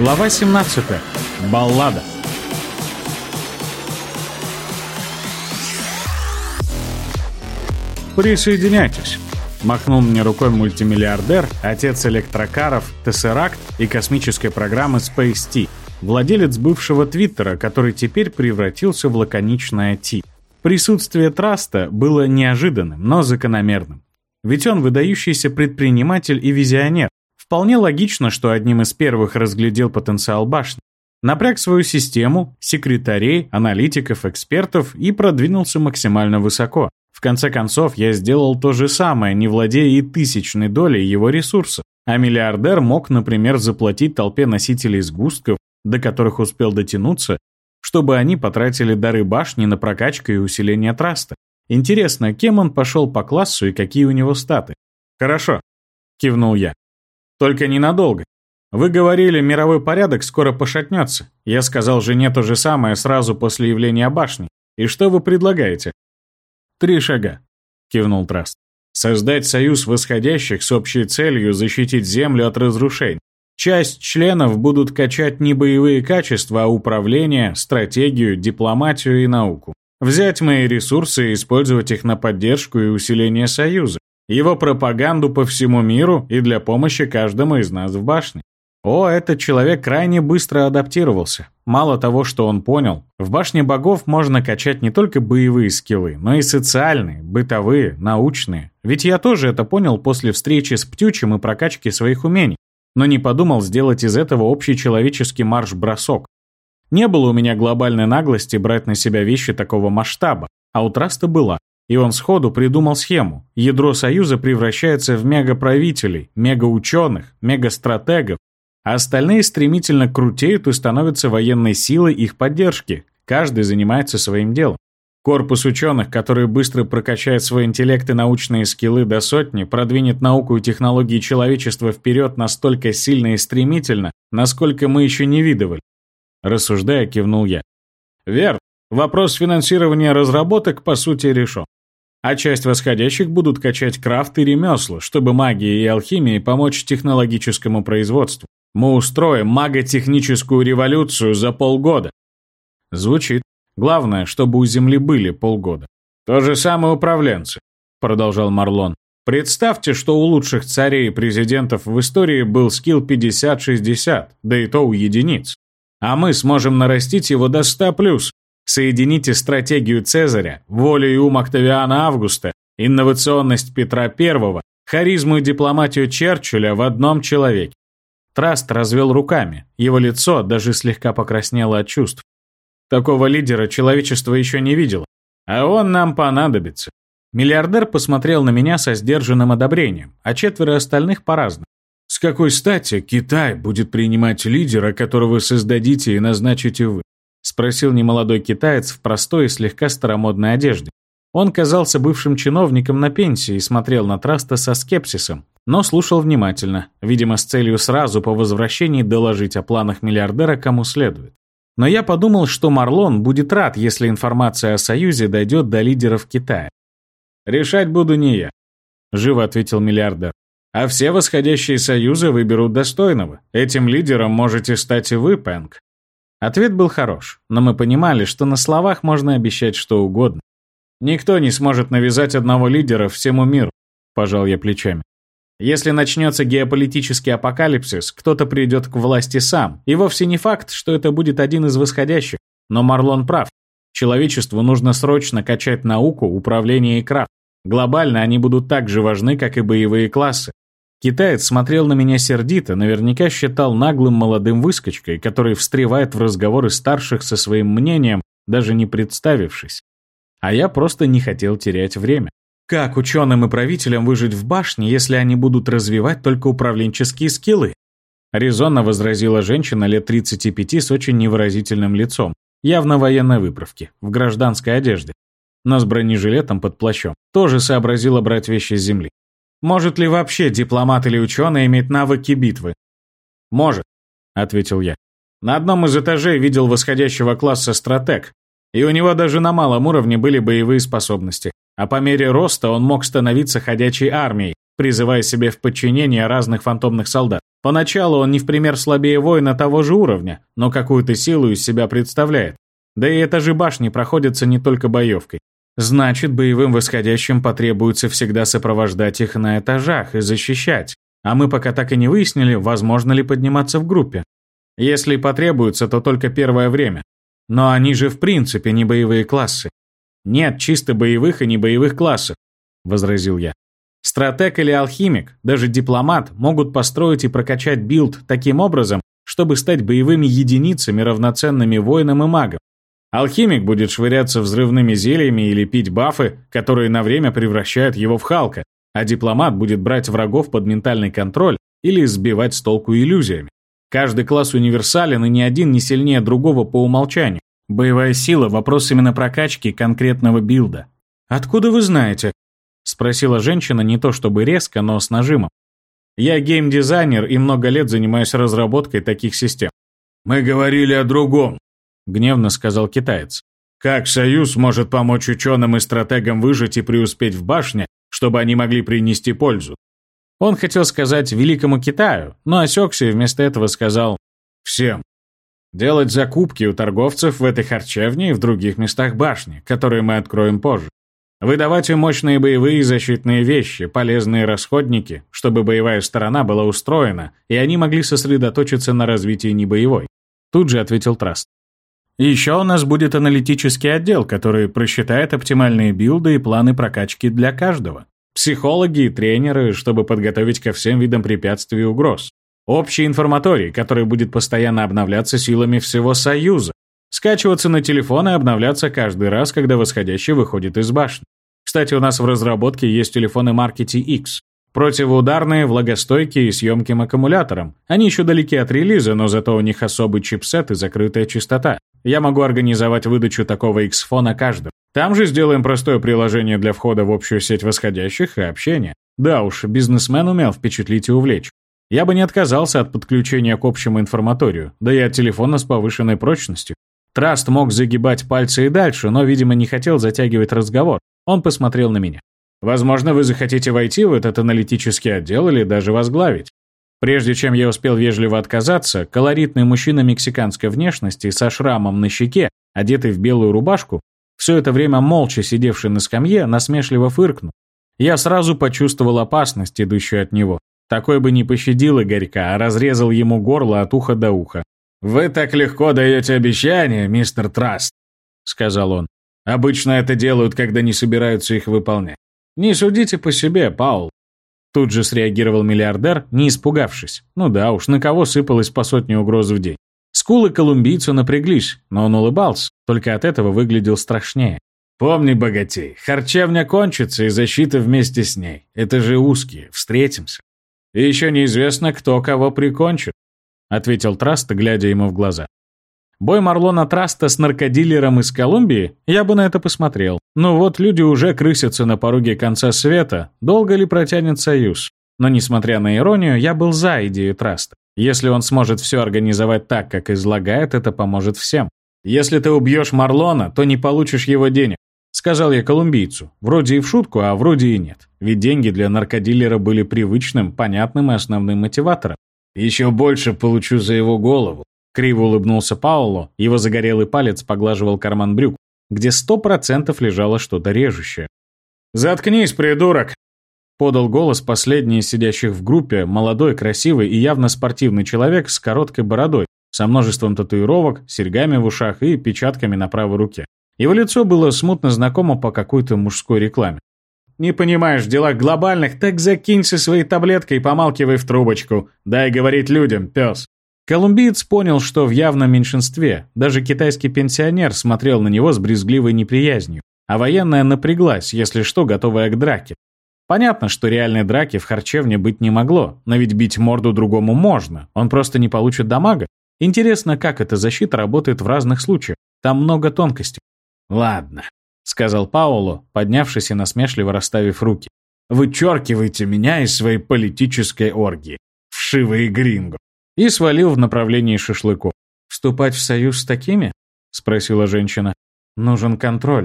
Глава 17. Баллада. Присоединяйтесь. Махнул мне рукой мультимиллиардер, отец электрокаров, Тессеракт и космической программы Space T, владелец бывшего Твиттера, который теперь превратился в лаконичное T. Присутствие Траста было неожиданным, но закономерным. Ведь он выдающийся предприниматель и визионер. Вполне логично, что одним из первых разглядел потенциал башни. Напряг свою систему, секретарей, аналитиков, экспертов и продвинулся максимально высоко. В конце концов, я сделал то же самое, не владея и тысячной долей его ресурсов. А миллиардер мог, например, заплатить толпе носителей сгустков, до которых успел дотянуться, чтобы они потратили дары башни на прокачку и усиление траста. Интересно, кем он пошел по классу и какие у него статы? Хорошо, кивнул я. Только ненадолго. Вы говорили, мировой порядок скоро пошатнется. Я сказал жене то же самое сразу после явления башни. И что вы предлагаете? Три шага, кивнул Траст. Создать союз восходящих с общей целью защитить Землю от разрушений. Часть членов будут качать не боевые качества, а управление, стратегию, дипломатию и науку. Взять мои ресурсы и использовать их на поддержку и усиление Союза, его пропаганду по всему миру и для помощи каждому из нас в башне. О, этот человек крайне быстро адаптировался. Мало того, что он понял, в башне богов можно качать не только боевые скиллы, но и социальные, бытовые, научные. Ведь я тоже это понял после встречи с Птючем и прокачки своих умений, но не подумал сделать из этого общечеловеческий марш-бросок. Не было у меня глобальной наглости брать на себя вещи такого масштаба, а у Траста была. И он сходу придумал схему. Ядро Союза превращается в мегаправителей, мегаученых, мегастратегов, а остальные стремительно крутеют и становятся военной силой их поддержки. Каждый занимается своим делом. Корпус ученых, который быстро прокачает свой интеллект и научные скиллы до сотни, продвинет науку и технологии человечества вперед настолько сильно и стремительно, насколько мы еще не видывали. Рассуждая, кивнул я. Верно. Вопрос финансирования разработок, по сути, решен. А часть восходящих будут качать крафт и ремесла, чтобы магии и алхимии помочь технологическому производству. Мы устроим маготехническую революцию за полгода. Звучит. Главное, чтобы у Земли были полгода. То же самое управленцы, продолжал Марлон. Представьте, что у лучших царей и президентов в истории был скилл 50-60, да и то у единиц. А мы сможем нарастить его до 100+. Соедините стратегию Цезаря, волю и ум Октавиана Августа, инновационность Петра I, харизму и дипломатию Черчилля в одном человеке. Траст развел руками, его лицо даже слегка покраснело от чувств. Такого лидера человечество еще не видело, а он нам понадобится. Миллиардер посмотрел на меня со сдержанным одобрением, а четверо остальных по-разному. С какой стати Китай будет принимать лидера, которого создадите и назначите вы? Спросил немолодой китаец в простой и слегка старомодной одежде. Он казался бывшим чиновником на пенсии и смотрел на Траста со скепсисом, но слушал внимательно, видимо, с целью сразу по возвращении доложить о планах миллиардера кому следует. Но я подумал, что Марлон будет рад, если информация о Союзе дойдет до лидеров Китая. «Решать буду не я», — живо ответил миллиардер. А все восходящие союзы выберут достойного. Этим лидером можете стать и вы, Пэнк. Ответ был хорош, но мы понимали, что на словах можно обещать что угодно. Никто не сможет навязать одного лидера всему миру, пожал я плечами. Если начнется геополитический апокалипсис, кто-то придет к власти сам, и вовсе не факт, что это будет один из восходящих. Но Марлон прав. Человечеству нужно срочно качать науку, управление и крафт. Глобально они будут так же важны, как и боевые классы. Китаец смотрел на меня сердито, наверняка считал наглым молодым выскочкой, который встревает в разговоры старших со своим мнением, даже не представившись. А я просто не хотел терять время. Как ученым и правителям выжить в башне, если они будут развивать только управленческие скиллы? Резонно возразила женщина лет 35 с очень невыразительным лицом, явно военной выправки, в гражданской одежде, но с бронежилетом под плащом. Тоже сообразила брать вещи с земли. Может ли вообще дипломат или ученый иметь навыки битвы? Может, ответил я. На одном из этажей видел восходящего класса стратег, и у него даже на малом уровне были боевые способности. А по мере роста он мог становиться ходячей армией, призывая себе в подчинение разных фантомных солдат. Поначалу он не в пример слабее воина того же уровня, но какую-то силу из себя представляет. Да и этажи башни проходятся не только боевкой. Значит, боевым восходящим потребуется всегда сопровождать их на этажах и защищать. А мы пока так и не выяснили, возможно ли подниматься в группе. Если потребуется, то только первое время. Но они же в принципе не боевые классы. Нет чисто боевых и не боевых классов, возразил я. Стратег или алхимик, даже дипломат могут построить и прокачать билд таким образом, чтобы стать боевыми единицами, равноценными воинам и магам. Алхимик будет швыряться взрывными зельями или пить бафы, которые на время превращают его в Халка, а дипломат будет брать врагов под ментальный контроль или сбивать с толку иллюзиями. Каждый класс универсален, и ни один не сильнее другого по умолчанию. Боевая сила – вопрос именно прокачки конкретного билда. «Откуда вы знаете?» – спросила женщина не то чтобы резко, но с нажимом. «Я геймдизайнер и много лет занимаюсь разработкой таких систем». «Мы говорили о другом», – гневно сказал китаец. «Как Союз может помочь ученым и стратегам выжить и преуспеть в башне, чтобы они могли принести пользу?» Он хотел сказать «Великому Китаю», но осекся и вместо этого сказал «Всем». Делать закупки у торговцев в этой харчевне и в других местах башни, которые мы откроем позже. Выдавать им мощные боевые и защитные вещи, полезные расходники, чтобы боевая сторона была устроена, и они могли сосредоточиться на развитии небоевой. Тут же ответил Траст. Еще у нас будет аналитический отдел, который просчитает оптимальные билды и планы прокачки для каждого. Психологи и тренеры, чтобы подготовить ко всем видам препятствий и угроз. Общий информаторий, который будет постоянно обновляться силами всего Союза. Скачиваться на телефон и обновляться каждый раз, когда восходящий выходит из башни. Кстати, у нас в разработке есть телефоны марки TX. Противоударные, влагостойкие и с емким аккумулятором. Они еще далеки от релиза, но зато у них особый чипсет и закрытая частота. Я могу организовать выдачу такого X-фона каждому. Там же сделаем простое приложение для входа в общую сеть восходящих и общения. Да уж, бизнесмен умел впечатлить и увлечь. Я бы не отказался от подключения к общему информаторию, да и от телефона с повышенной прочностью. Траст мог загибать пальцы и дальше, но, видимо, не хотел затягивать разговор. Он посмотрел на меня. Возможно, вы захотите войти в этот аналитический отдел или даже возглавить. Прежде чем я успел вежливо отказаться, колоритный мужчина мексиканской внешности со шрамом на щеке, одетый в белую рубашку, все это время молча сидевший на скамье, насмешливо фыркнул. Я сразу почувствовал опасность, идущую от него. Такой бы не пощадил Игорька, а разрезал ему горло от уха до уха. «Вы так легко даете обещания, мистер Траст», — сказал он. «Обычно это делают, когда не собираются их выполнять. Не судите по себе, Паул. Тут же среагировал миллиардер, не испугавшись. Ну да уж, на кого сыпалось по сотне угроз в день. Скулы колумбийцу напряглись, но он улыбался, только от этого выглядел страшнее. «Помни, богатей, харчевня кончится и защита вместе с ней. Это же узкие, встретимся. И еще неизвестно, кто кого прикончит», — ответил Траст, глядя ему в глаза. Бой Марлона Траста с наркодилером из Колумбии? Я бы на это посмотрел. Но вот люди уже крысятся на пороге конца света. Долго ли протянет союз? Но несмотря на иронию, я был за идею Траста. Если он сможет все организовать так, как излагает, это поможет всем. «Если ты убьешь Марлона, то не получишь его денег», — сказал я колумбийцу. Вроде и в шутку, а вроде и нет. Ведь деньги для наркодилера были привычным, понятным и основным мотиватором. «Еще больше получу за его голову», Криво улыбнулся Пауло, его загорелый палец поглаживал карман брюк, где сто процентов лежало что-то режущее. «Заткнись, придурок!» Подал голос последний из сидящих в группе, молодой, красивый и явно спортивный человек с короткой бородой, со множеством татуировок, серьгами в ушах и печатками на правой руке. Его лицо было смутно знакомо по какой-то мужской рекламе. «Не понимаешь, в делах глобальных, так закинься своей таблеткой и помалкивай в трубочку. Дай говорить людям, пес». Колумбиец понял, что в явном меньшинстве. Даже китайский пенсионер смотрел на него с брезгливой неприязнью, а военная напряглась, если что, готовая к драке. Понятно, что реальной драки в харчевне быть не могло, но ведь бить морду другому можно, он просто не получит дамага. Интересно, как эта защита работает в разных случаях. Там много тонкостей. «Ладно», — сказал Пауло, поднявшись и насмешливо расставив руки. «Вычеркивайте меня из своей политической оргии. Вшивые гринго и свалил в направлении шашлыков. «Вступать в союз с такими?» — спросила женщина. «Нужен контроль».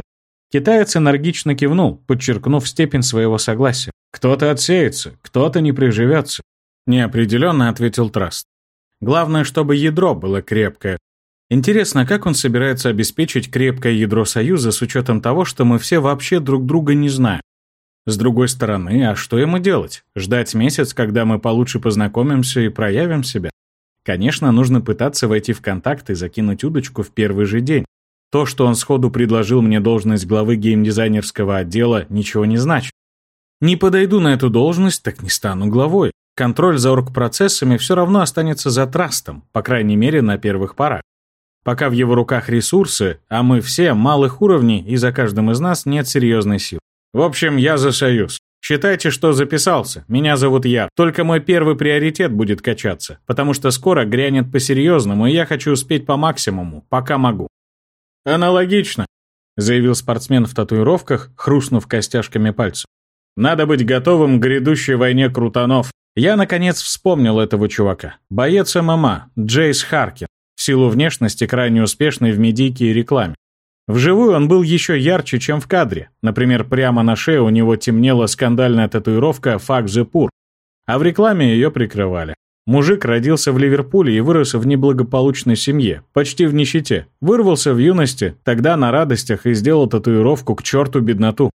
Китаец энергично кивнул, подчеркнув степень своего согласия. «Кто-то отсеется, кто-то не приживется», — неопределенно ответил Траст. «Главное, чтобы ядро было крепкое. Интересно, как он собирается обеспечить крепкое ядро Союза с учетом того, что мы все вообще друг друга не знаем? С другой стороны, а что ему делать? Ждать месяц, когда мы получше познакомимся и проявим себя? Конечно, нужно пытаться войти в контакт и закинуть удочку в первый же день. То, что он сходу предложил мне должность главы геймдизайнерского отдела, ничего не значит. Не подойду на эту должность, так не стану главой. Контроль за оргпроцессами все равно останется за трастом, по крайней мере, на первых порах. Пока в его руках ресурсы, а мы все малых уровней, и за каждым из нас нет серьезной силы. В общем, я за союз. Считайте, что записался. Меня зовут Яр. Только мой первый приоритет будет качаться, потому что скоро грянет по-серьезному, и я хочу успеть по максимуму, пока могу. Аналогично, заявил спортсмен в татуировках, хрустнув костяшками пальцев. Надо быть готовым к грядущей войне крутанов. Я, наконец, вспомнил этого чувака. Боец ММА, Джейс Харкин, в силу внешности крайне успешный в медийке и рекламе. Вживую он был еще ярче, чем в кадре. Например, прямо на шее у него темнела скандальная татуировка «Fuck the poor», а в рекламе ее прикрывали. Мужик родился в Ливерпуле и вырос в неблагополучной семье, почти в нищете. Вырвался в юности, тогда на радостях и сделал татуировку к черту бедноту.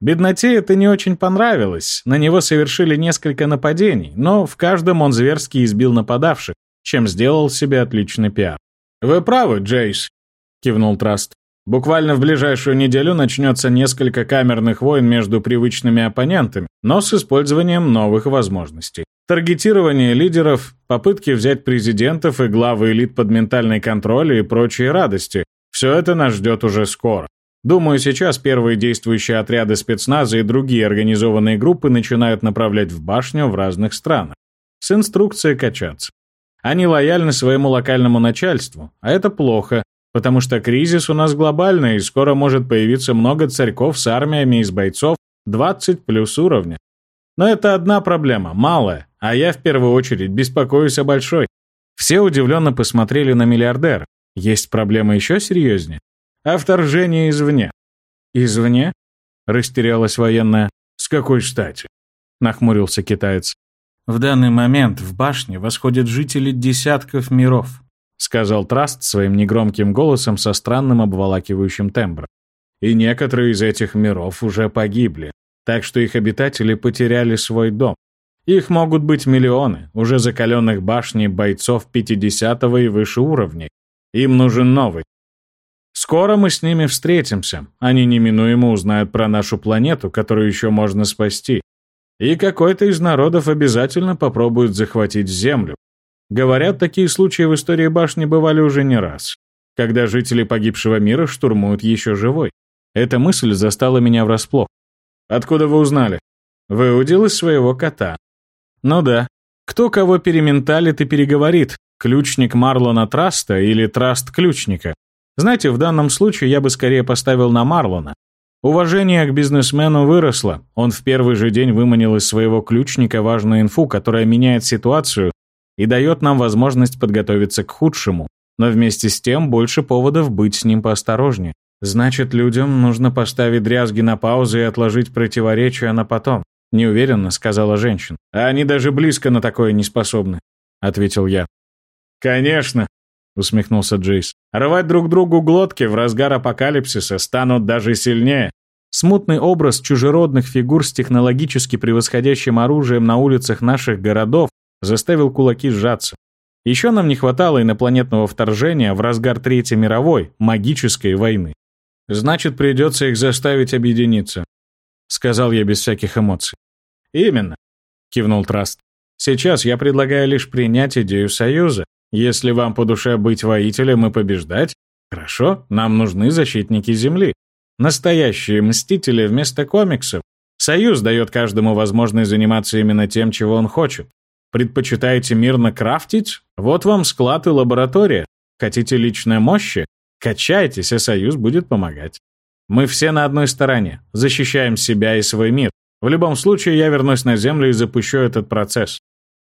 Бедноте это не очень понравилось, на него совершили несколько нападений, но в каждом он зверски избил нападавших, чем сделал себе отличный пиар. «Вы правы, Джейс», — кивнул Траст. Буквально в ближайшую неделю начнется несколько камерных войн между привычными оппонентами, но с использованием новых возможностей. Таргетирование лидеров, попытки взять президентов и главы элит под ментальный контроль и прочие радости. Все это нас ждет уже скоро. Думаю, сейчас первые действующие отряды спецназа и другие организованные группы начинают направлять в башню в разных странах. С инструкцией качаться. Они лояльны своему локальному начальству, а это плохо, потому что кризис у нас глобальный, и скоро может появиться много царьков с армиями из бойцов 20 плюс уровня. Но это одна проблема, малая, а я в первую очередь беспокоюсь о большой. Все удивленно посмотрели на миллиардер. Есть проблема еще серьезнее? О вторжении извне. Извне? Растерялась военная. С какой стати? Нахмурился китаец. В данный момент в башне восходят жители десятков миров. — сказал Траст своим негромким голосом со странным обволакивающим тембром. «И некоторые из этих миров уже погибли, так что их обитатели потеряли свой дом. Их могут быть миллионы, уже закаленных башней бойцов 50 и выше уровней. Им нужен новый. Скоро мы с ними встретимся, они неминуемо узнают про нашу планету, которую еще можно спасти. И какой-то из народов обязательно попробует захватить Землю, Говорят, такие случаи в истории башни бывали уже не раз, когда жители погибшего мира штурмуют еще живой. Эта мысль застала меня врасплох. «Откуда вы узнали?» «Выудил из своего кота». «Ну да. Кто кого перементалит и переговорит? Ключник Марлона Траста или Траст Ключника? Знаете, в данном случае я бы скорее поставил на Марлона. Уважение к бизнесмену выросло. Он в первый же день выманил из своего ключника важную инфу, которая меняет ситуацию и дает нам возможность подготовиться к худшему, но вместе с тем больше поводов быть с ним поосторожнее. Значит, людям нужно поставить дрязги на паузу и отложить противоречия на потом, неуверенно сказала женщина. А они даже близко на такое не способны, ответил я. Конечно, усмехнулся Джейс. Рвать друг другу глотки в разгар апокалипсиса станут даже сильнее. Смутный образ чужеродных фигур с технологически превосходящим оружием на улицах наших городов заставил кулаки сжаться. Еще нам не хватало инопланетного вторжения в разгар Третьей мировой, магической войны. Значит, придется их заставить объединиться, сказал я без всяких эмоций. Именно, кивнул Траст. Сейчас я предлагаю лишь принять идею союза. Если вам по душе быть воителем и побеждать, хорошо, нам нужны защитники Земли. Настоящие мстители вместо комиксов. Союз дает каждому возможность заниматься именно тем, чего он хочет. Предпочитаете мирно крафтить? Вот вам склад и лаборатория. Хотите личной мощи? Качайтесь, и Союз будет помогать. Мы все на одной стороне, защищаем себя и свой мир. В любом случае, я вернусь на Землю и запущу этот процесс.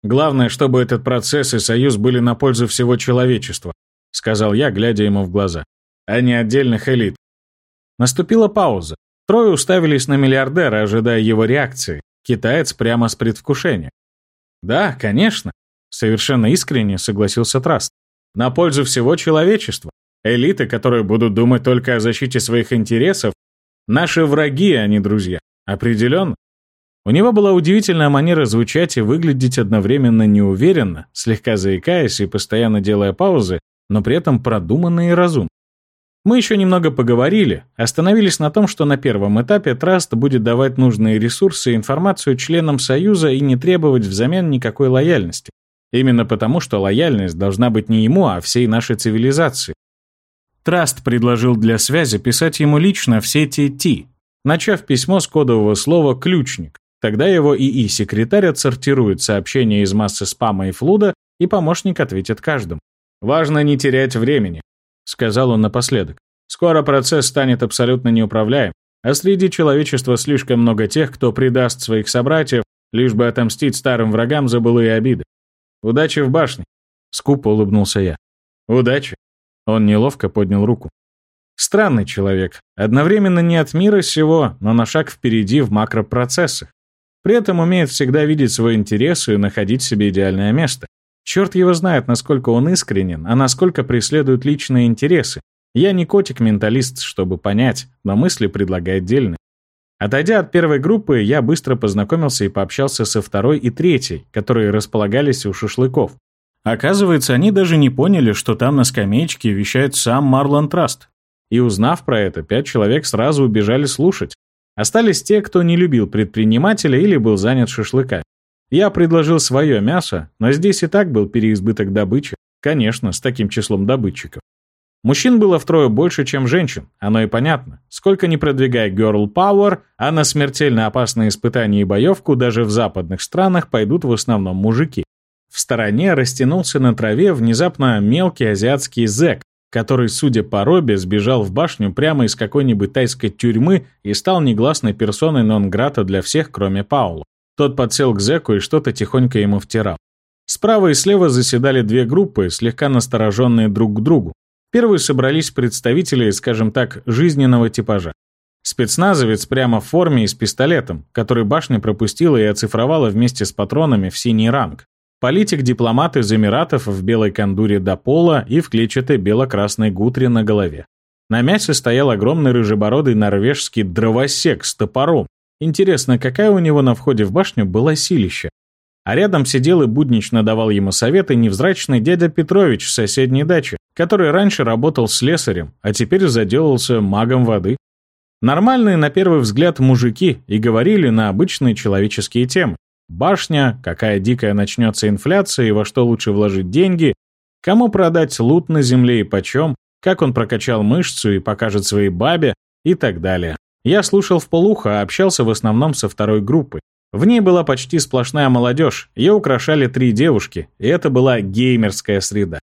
Главное, чтобы этот процесс и Союз были на пользу всего человечества, сказал я, глядя ему в глаза, а не отдельных элит. Наступила пауза. Трое уставились на миллиардера, ожидая его реакции. Китаец прямо с предвкушением. «Да, конечно», — совершенно искренне согласился Траст. «На пользу всего человечества. Элиты, которые будут думать только о защите своих интересов, наши враги, а не друзья. Определенно. У него была удивительная манера звучать и выглядеть одновременно неуверенно, слегка заикаясь и постоянно делая паузы, но при этом продуманно и разумно. Мы еще немного поговорили, остановились на том, что на первом этапе Траст будет давать нужные ресурсы и информацию членам Союза и не требовать взамен никакой лояльности. Именно потому, что лояльность должна быть не ему, а всей нашей цивилизации. Траст предложил для связи писать ему лично в сети T, начав письмо с кодового слова «ключник». Тогда его ИИ-секретарь отсортирует сообщения из массы спама и флуда, и помощник ответит каждому. «Важно не терять времени», — сказал он напоследок. «Скоро процесс станет абсолютно неуправляем, а среди человечества слишком много тех, кто предаст своих собратьев, лишь бы отомстить старым врагам за былые обиды. Удачи в башне», — скупо улыбнулся я. «Удачи», он неловко поднял руку. Странный человек. Одновременно не от мира сего, но на шаг впереди в макропроцессах. При этом умеет всегда видеть свой интерес и находить себе идеальное место. Черт его знает, насколько он искренен, а насколько преследует личные интересы. Я не котик-менталист, чтобы понять, но мысли предлагает дельные. Отойдя от первой группы, я быстро познакомился и пообщался со второй и третьей, которые располагались у шашлыков. Оказывается, они даже не поняли, что там на скамеечке вещает сам Марлон Траст. И узнав про это, пять человек сразу убежали слушать. Остались те, кто не любил предпринимателя или был занят шашлыками. Я предложил свое мясо, но здесь и так был переизбыток добычи. Конечно, с таким числом добытчиков. Мужчин было втрое больше, чем женщин, оно и понятно. Сколько ни продвигай girl power, а на смертельно опасные испытания и боевку даже в западных странах пойдут в основном мужики. В стороне растянулся на траве внезапно мелкий азиатский зэк, который, судя по робе, сбежал в башню прямо из какой-нибудь тайской тюрьмы и стал негласной персоной нон-грата для всех, кроме Паула. Тот подсел к зэку и что-то тихонько ему втирал. Справа и слева заседали две группы, слегка настороженные друг к другу. Первые собрались представители, скажем так, жизненного типажа. Спецназовец прямо в форме и с пистолетом, который башня пропустила и оцифровала вместе с патронами в синий ранг. Политик-дипломат из Эмиратов в белой кандуре до пола и в клетчатой бело-красной гутре на голове. На мясе стоял огромный рыжебородый норвежский дровосек с топором. Интересно, какая у него на входе в башню была силища? А рядом сидел и буднично давал ему советы невзрачный дядя Петрович с соседней дачи, который раньше работал слесарем, а теперь заделался магом воды. Нормальные, на первый взгляд, мужики и говорили на обычные человеческие темы. Башня, какая дикая начнется инфляция и во что лучше вложить деньги, кому продать лут на земле и почем, как он прокачал мышцу и покажет своей бабе и так далее. Я слушал в полухо, а общался в основном со второй группой. В ней была почти сплошная молодежь, ее украшали три девушки, и это была геймерская среда.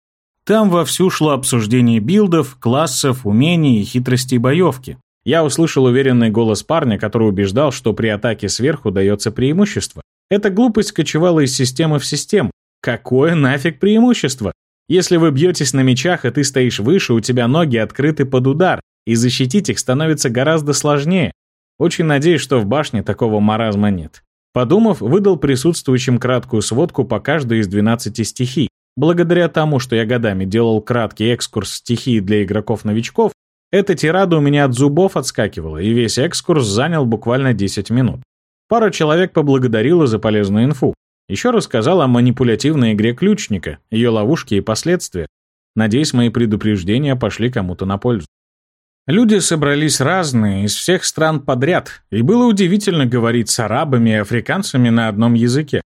Там вовсю шло обсуждение билдов, классов, умений и хитростей боевки. Я услышал уверенный голос парня, который убеждал, что при атаке сверху дается преимущество. Эта глупость кочевала из системы в систему. Какое нафиг преимущество? Если вы бьетесь на мечах, и ты стоишь выше, у тебя ноги открыты под удар, и защитить их становится гораздо сложнее. Очень надеюсь, что в башне такого маразма нет. Подумав, выдал присутствующим краткую сводку по каждой из 12 стихий. Благодаря тому, что я годами делал краткий экскурс стихии для игроков-новичков, эта тирада у меня от зубов отскакивала, и весь экскурс занял буквально 10 минут. Пара человек поблагодарила за полезную инфу. Еще рассказал о манипулятивной игре ключника, ее ловушке и последствия. Надеюсь, мои предупреждения пошли кому-то на пользу. Люди собрались разные, из всех стран подряд, и было удивительно говорить с арабами и африканцами на одном языке.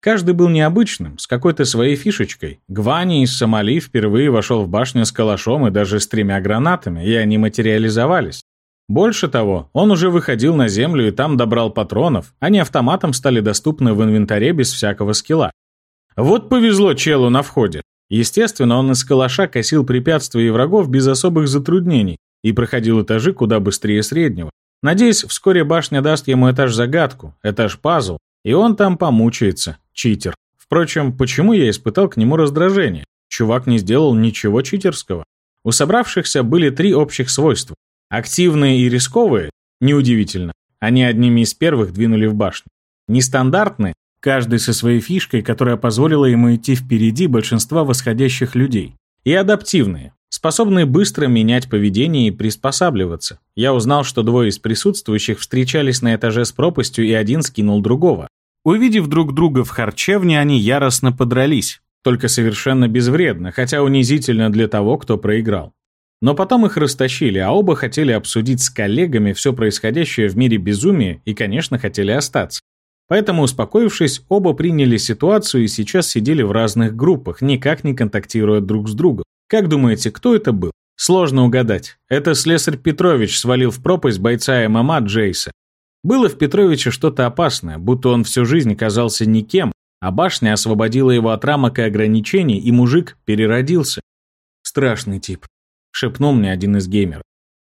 Каждый был необычным, с какой-то своей фишечкой. Гвани из Сомали впервые вошел в башню с калашом и даже с тремя гранатами, и они материализовались. Больше того, он уже выходил на землю и там добрал патронов, они автоматом стали доступны в инвентаре без всякого скилла. Вот повезло челу на входе. Естественно, он из калаша косил препятствия и врагов без особых затруднений и проходил этажи куда быстрее среднего. Надеюсь, вскоре башня даст ему этаж-загадку, этаж-пазл, и он там помучается, читер. Впрочем, почему я испытал к нему раздражение? Чувак не сделал ничего читерского. У собравшихся были три общих свойства. Активные и рисковые? Неудивительно. Они одними из первых двинули в башню. Нестандартные, каждый со своей фишкой, которая позволила ему идти впереди большинства восходящих людей. И адаптивные, способные быстро менять поведение и приспосабливаться. Я узнал, что двое из присутствующих встречались на этаже с пропастью, и один скинул другого. Увидев друг друга в харчевне, они яростно подрались, только совершенно безвредно, хотя унизительно для того, кто проиграл. Но потом их растащили, а оба хотели обсудить с коллегами все происходящее в мире безумия и, конечно, хотели остаться. Поэтому, успокоившись, оба приняли ситуацию и сейчас сидели в разных группах, никак не контактируя друг с другом. Как думаете, кто это был? Сложно угадать. Это слесарь Петрович свалил в пропасть бойца ММА Джейса. Было в Петровиче что-то опасное, будто он всю жизнь казался никем, а башня освободила его от рамок и ограничений, и мужик переродился. Страшный тип, шепнул мне один из геймеров.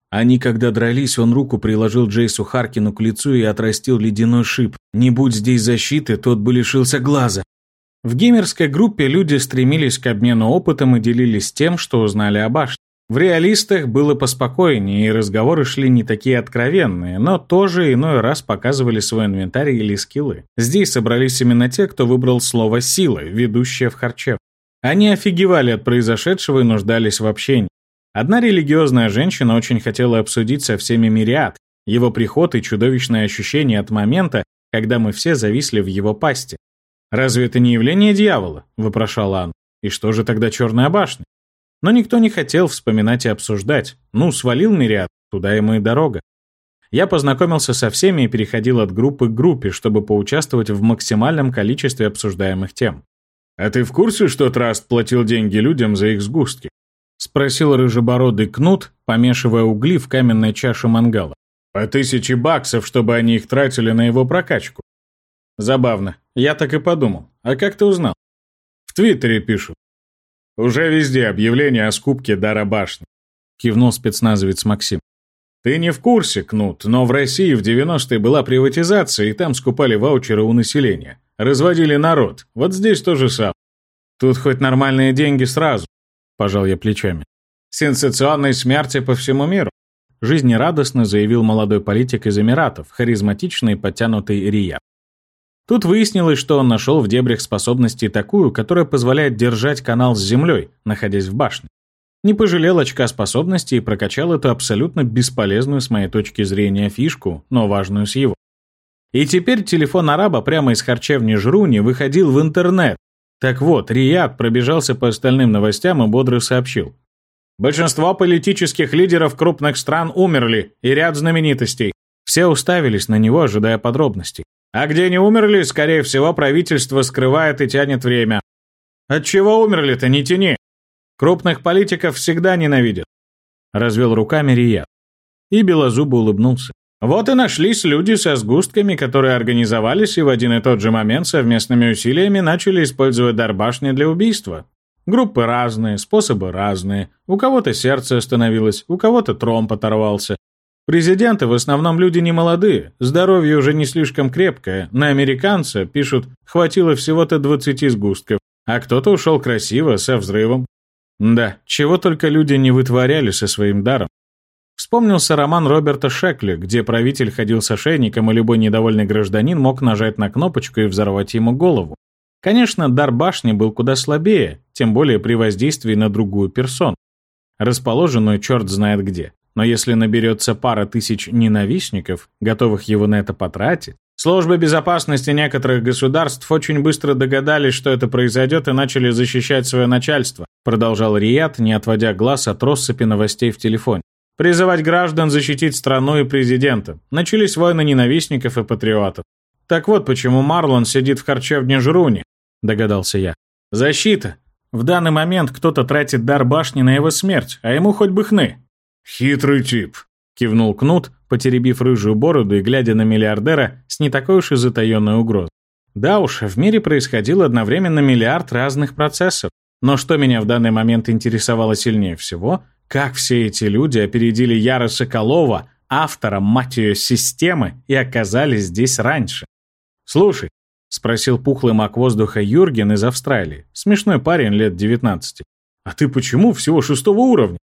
Они, когда дрались, он руку приложил Джейсу Харкину к лицу и отрастил ледяной шип. Не будь здесь защиты, тот бы лишился глаза. В геймерской группе люди стремились к обмену опытом и делились тем, что узнали о башне. В реалистах было поспокойнее, и разговоры шли не такие откровенные, но тоже иной раз показывали свой инвентарь или скиллы. Здесь собрались именно те, кто выбрал слово «сила», ведущее в харчев. Они офигевали от произошедшего и нуждались в общении. Одна религиозная женщина очень хотела обсудить со всеми мириад, его приход и чудовищное ощущение от момента, когда мы все зависли в его пасти. «Разве это не явление дьявола?» – вопрошала Анна. «И что же тогда черная башня?» Но никто не хотел вспоминать и обсуждать. Ну, свалил Мириад, туда ему и дорога. Я познакомился со всеми и переходил от группы к группе, чтобы поучаствовать в максимальном количестве обсуждаемых тем. «А ты в курсе, что Траст платил деньги людям за их сгустки?» — спросил рыжебородый кнут, помешивая угли в каменной чаше мангала. «По тысяче баксов, чтобы они их тратили на его прокачку». «Забавно. Я так и подумал. А как ты узнал?» «В Твиттере пишут. Уже везде объявление о скупке дара башни. Кивнул спецназовец Максим. Ты не в курсе, Кнут, но в России в 90-е была приватизация, и там скупали ваучеры у населения. Разводили народ. Вот здесь то же самое. Тут хоть нормальные деньги сразу, пожал я плечами. Сенсационной смерти по всему миру. Жизнерадостно заявил молодой политик из Эмиратов, харизматичный подтянутый Рия. Тут выяснилось, что он нашел в дебрях способности такую, которая позволяет держать канал с землей, находясь в башне. Не пожалел очка способности и прокачал эту абсолютно бесполезную с моей точки зрения фишку, но важную с его. И теперь телефон араба прямо из харчевни Жруни выходил в интернет. Так вот, Рияд пробежался по остальным новостям и бодро сообщил. Большинство политических лидеров крупных стран умерли, и ряд знаменитостей. Все уставились на него, ожидая подробностей. А где не умерли, скорее всего, правительство скрывает и тянет время. От чего умерли-то, не тяни. Крупных политиков всегда ненавидят. Развел руками Рия. И Белозубо улыбнулся. Вот и нашлись люди со сгустками, которые организовались и в один и тот же момент совместными усилиями начали использовать дар башни для убийства. Группы разные, способы разные. У кого-то сердце остановилось, у кого-то тромб оторвался, Президенты в основном люди не молодые, здоровье уже не слишком крепкое. На американца, пишут, хватило всего-то 20 сгустков, а кто-то ушел красиво, со взрывом. Да, чего только люди не вытворяли со своим даром. Вспомнился роман Роберта Шекли, где правитель ходил с ошейником, и любой недовольный гражданин мог нажать на кнопочку и взорвать ему голову. Конечно, дар башни был куда слабее, тем более при воздействии на другую персону, расположенную черт знает где. Но если наберется пара тысяч ненавистников, готовых его на это потратить, Службы безопасности некоторых государств очень быстро догадались, что это произойдет, и начали защищать свое начальство, продолжал Рият, не отводя глаз от россыпи новостей в телефоне. Призывать граждан защитить страну и президента. Начались войны ненавистников и патриотов. Так вот, почему Марлон сидит в харчевне Жруни, догадался я. Защита. В данный момент кто-то тратит дар башни на его смерть, а ему хоть бы хны. «Хитрый тип», — кивнул Кнут, потеребив рыжую бороду и глядя на миллиардера с не такой уж и затаенной угрозой. Да уж, в мире происходил одновременно миллиард разных процессов. Но что меня в данный момент интересовало сильнее всего, как все эти люди опередили Яра Соколова, автора, мать ее, системы, и оказались здесь раньше. «Слушай», — спросил пухлый маг воздуха Юрген из Австралии, смешной парень лет 19, «а ты почему всего шестого уровня?»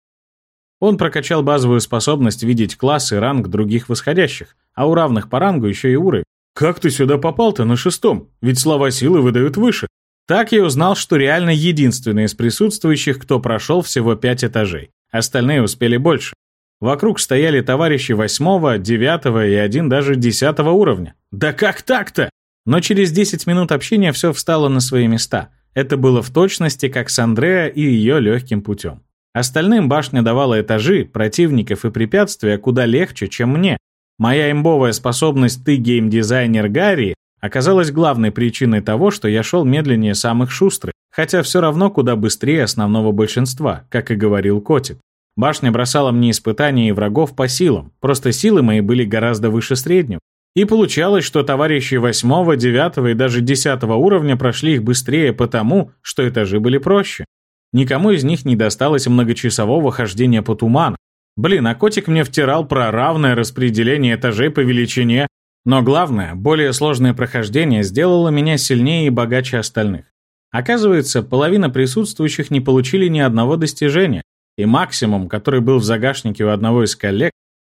Он прокачал базовую способность видеть класс и ранг других восходящих, а у равных по рангу еще и уровень. «Как ты сюда попал-то на шестом? Ведь слова силы выдают выше». Так я узнал, что реально единственный из присутствующих, кто прошел всего пять этажей. Остальные успели больше. Вокруг стояли товарищи восьмого, девятого и один даже десятого уровня. Да как так-то? Но через 10 минут общения все встало на свои места. Это было в точности, как с Андреа и ее легким путем. Остальным башня давала этажи, противников и препятствия куда легче, чем мне. Моя имбовая способность «ты геймдизайнер Гарри» оказалась главной причиной того, что я шел медленнее самых шустрых, хотя все равно куда быстрее основного большинства, как и говорил Котик. Башня бросала мне испытания и врагов по силам, просто силы мои были гораздо выше среднего. И получалось, что товарищи восьмого, девятого и даже десятого уровня прошли их быстрее потому, что этажи были проще. Никому из них не досталось многочасового хождения по туману. Блин, а котик мне втирал про равное распределение этажей по величине, но главное, более сложное прохождение сделало меня сильнее и богаче остальных. Оказывается, половина присутствующих не получили ни одного достижения, и максимум, который был в загашнике у одного из коллег,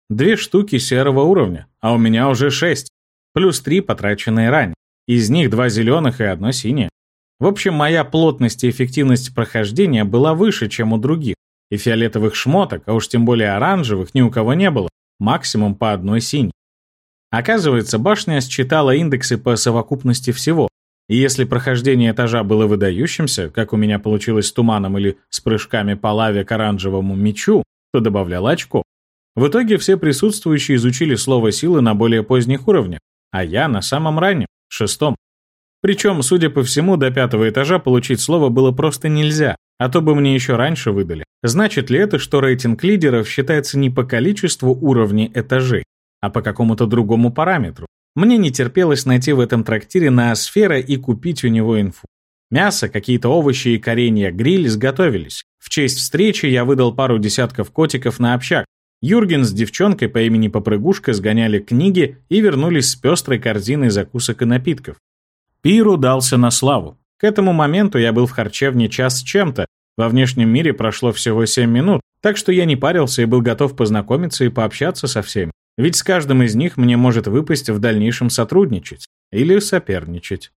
две штуки серого уровня, а у меня уже шесть, плюс три потраченные ранее. Из них два зеленых и одно синее. В общем, моя плотность и эффективность прохождения была выше, чем у других, и фиолетовых шмоток, а уж тем более оранжевых, ни у кого не было, максимум по одной синей. Оказывается, башня считала индексы по совокупности всего, и если прохождение этажа было выдающимся, как у меня получилось с туманом или с прыжками по лаве к оранжевому мечу, то добавлял очко. В итоге все присутствующие изучили слово силы на более поздних уровнях, а я на самом раннем, шестом. Причем, судя по всему, до пятого этажа получить слово было просто нельзя, а то бы мне еще раньше выдали. Значит ли это, что рейтинг лидеров считается не по количеству уровней этажей, а по какому-то другому параметру? Мне не терпелось найти в этом трактире на сфера и купить у него инфу. Мясо, какие-то овощи и коренья, гриль сготовились. В честь встречи я выдал пару десятков котиков на общак. Юрген с девчонкой по имени Попрыгушка сгоняли книги и вернулись с пестрой корзиной закусок и напитков. Пиру дался на славу. К этому моменту я был в харчевне час с чем-то, во внешнем мире прошло всего 7 минут, так что я не парился и был готов познакомиться и пообщаться со всеми. Ведь с каждым из них мне может выпасть в дальнейшем сотрудничать или соперничать.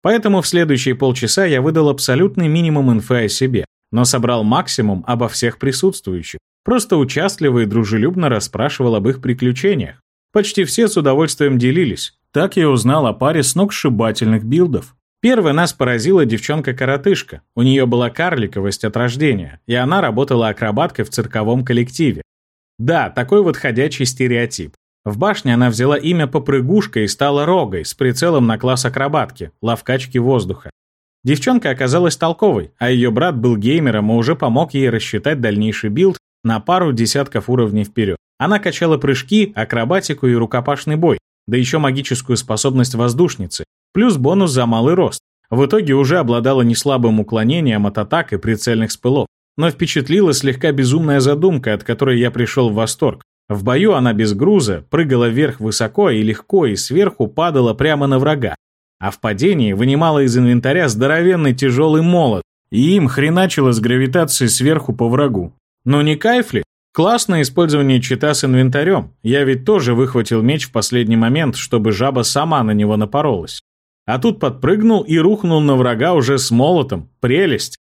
Поэтому в следующие полчаса я выдал абсолютный минимум инфы о себе, но собрал максимум обо всех присутствующих. Просто участливо и дружелюбно расспрашивал об их приключениях. Почти все с удовольствием делились. Так я узнал о паре сногсшибательных билдов. Первой нас поразила девчонка-коротышка. У нее была карликовость от рождения, и она работала акробаткой в цирковом коллективе. Да, такой вот ходячий стереотип. В башне она взяла имя попрыгушка и стала рогой с прицелом на класс акробатки, ловкачки воздуха. Девчонка оказалась толковой, а ее брат был геймером и уже помог ей рассчитать дальнейший билд на пару десятков уровней вперед. Она качала прыжки, акробатику и рукопашный бой, да еще магическую способность воздушницы, плюс бонус за малый рост. В итоге уже обладала неслабым уклонением от атак и прицельных спеллов. Но впечатлила слегка безумная задумка, от которой я пришел в восторг. В бою она без груза прыгала вверх высоко и легко, и сверху падала прямо на врага. А в падении вынимала из инвентаря здоровенный тяжелый молот, и им хреначила с гравитацией сверху по врагу. Но не кайф ли? Классное использование чита с инвентарем. Я ведь тоже выхватил меч в последний момент, чтобы жаба сама на него напоролась. А тут подпрыгнул и рухнул на врага уже с молотом. Прелесть.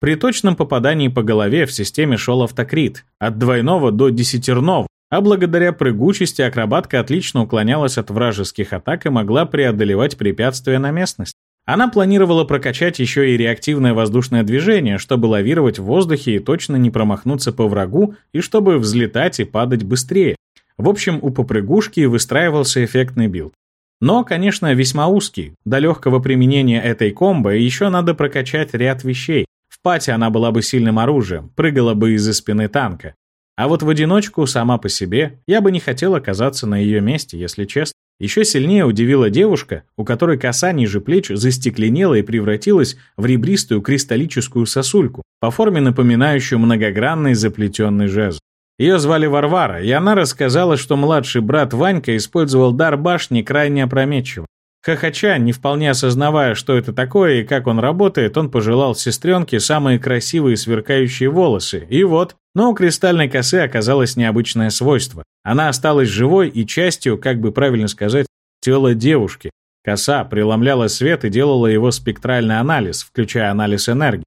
При точном попадании по голове в системе шел автокрит, от двойного до десятерного, а благодаря прыгучести акробатка отлично уклонялась от вражеских атак и могла преодолевать препятствия на местность. Она планировала прокачать еще и реактивное воздушное движение, чтобы лавировать в воздухе и точно не промахнуться по врагу, и чтобы взлетать и падать быстрее. В общем, у попрыгушки выстраивался эффектный билд. Но, конечно, весьма узкий. До легкого применения этой комбо еще надо прокачать ряд вещей, в пати она была бы сильным оружием, прыгала бы из-за спины танка. А вот в одиночку, сама по себе, я бы не хотел оказаться на ее месте, если честно. Еще сильнее удивила девушка, у которой коса ниже плеч застекленела и превратилась в ребристую кристаллическую сосульку, по форме напоминающую многогранный заплетенный жезл. Ее звали Варвара, и она рассказала, что младший брат Ванька использовал дар башни крайне опрометчиво. Хохоча, не вполне осознавая, что это такое и как он работает, он пожелал сестренке самые красивые сверкающие волосы. И вот, но у кристальной косы оказалось необычное свойство. Она осталась живой и частью, как бы правильно сказать, тела девушки. Коса преломляла свет и делала его спектральный анализ, включая анализ энергии.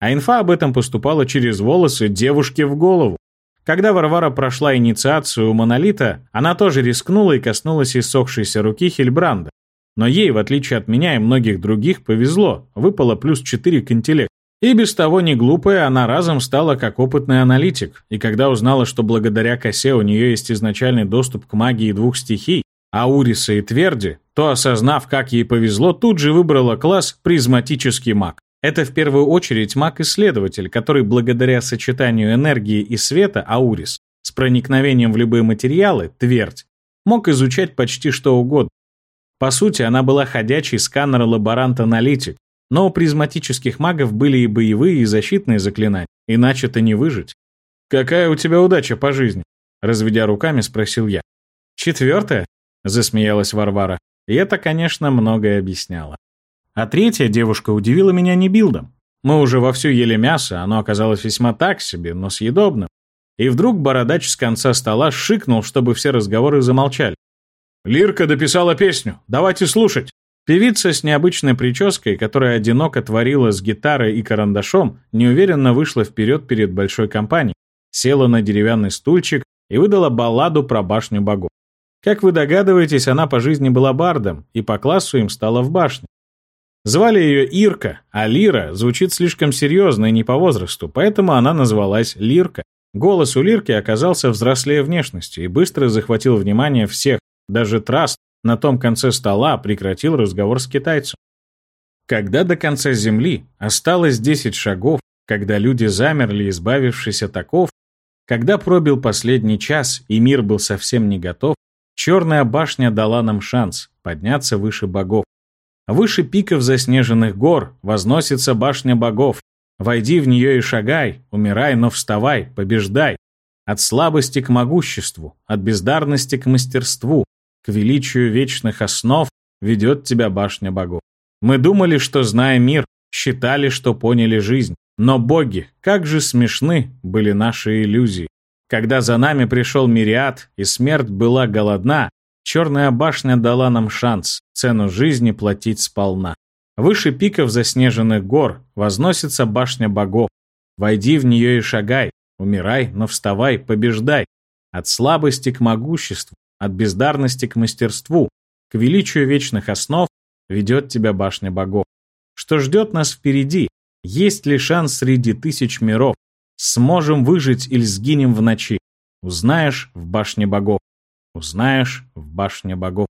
А инфа об этом поступала через волосы девушки в голову. Когда Варвара прошла инициацию у Монолита, она тоже рискнула и коснулась иссохшейся руки Хильбранда. Но ей, в отличие от меня и многих других, повезло, выпало плюс 4 к интеллекту. И без того не глупая, она разом стала как опытный аналитик, и когда узнала, что благодаря косе у нее есть изначальный доступ к магии двух стихий, Ауриса и Тверди, то, осознав, как ей повезло, тут же выбрала класс «Призматический маг». Это в первую очередь маг-исследователь, который благодаря сочетанию энергии и света Аурис с проникновением в любые материалы, Твердь, мог изучать почти что угодно, по сути, она была ходячий сканер-лаборант-аналитик, но у призматических магов были и боевые, и защитные заклинания, иначе-то не выжить. «Какая у тебя удача по жизни?» Разведя руками, спросил я. «Четвертая?» — засмеялась Варвара. И это, конечно, многое объясняло. А третья девушка удивила меня не билдом. Мы уже вовсю ели мясо, оно оказалось весьма так себе, но съедобным. И вдруг бородач с конца стола шикнул, чтобы все разговоры замолчали. Лирка дописала песню. Давайте слушать. Певица с необычной прической, которая одиноко творила с гитарой и карандашом, неуверенно вышла вперед перед большой компанией, села на деревянный стульчик и выдала балладу про башню богов. Как вы догадываетесь, она по жизни была бардом, и по классу им стала в башне. Звали ее Ирка, а Лира звучит слишком серьезно и не по возрасту, поэтому она назвалась Лирка. Голос у Лирки оказался взрослее внешности и быстро захватил внимание всех, даже Траст на том конце стола прекратил разговор с китайцем. Когда до конца земли осталось 10 шагов, когда люди замерли, избавившись от оков, когда пробил последний час и мир был совсем не готов, черная башня дала нам шанс подняться выше богов. Выше пиков заснеженных гор возносится башня богов. Войди в нее и шагай, умирай, но вставай, побеждай. От слабости к могуществу, от бездарности к мастерству, к величию вечных основ ведет тебя башня богов. Мы думали, что, зная мир, считали, что поняли жизнь. Но боги, как же смешны были наши иллюзии. Когда за нами пришел Мириад, и смерть была голодна, черная башня дала нам шанс цену жизни платить сполна. Выше пиков заснеженных гор возносится башня богов. Войди в нее и шагай, умирай, но вставай, побеждай. От слабости к могуществу, от бездарности к мастерству, к величию вечных основ ведет тебя башня богов. Что ждет нас впереди? Есть ли шанс среди тысяч миров? Сможем выжить или сгинем в ночи? Узнаешь в башне богов. Узнаешь в башне богов.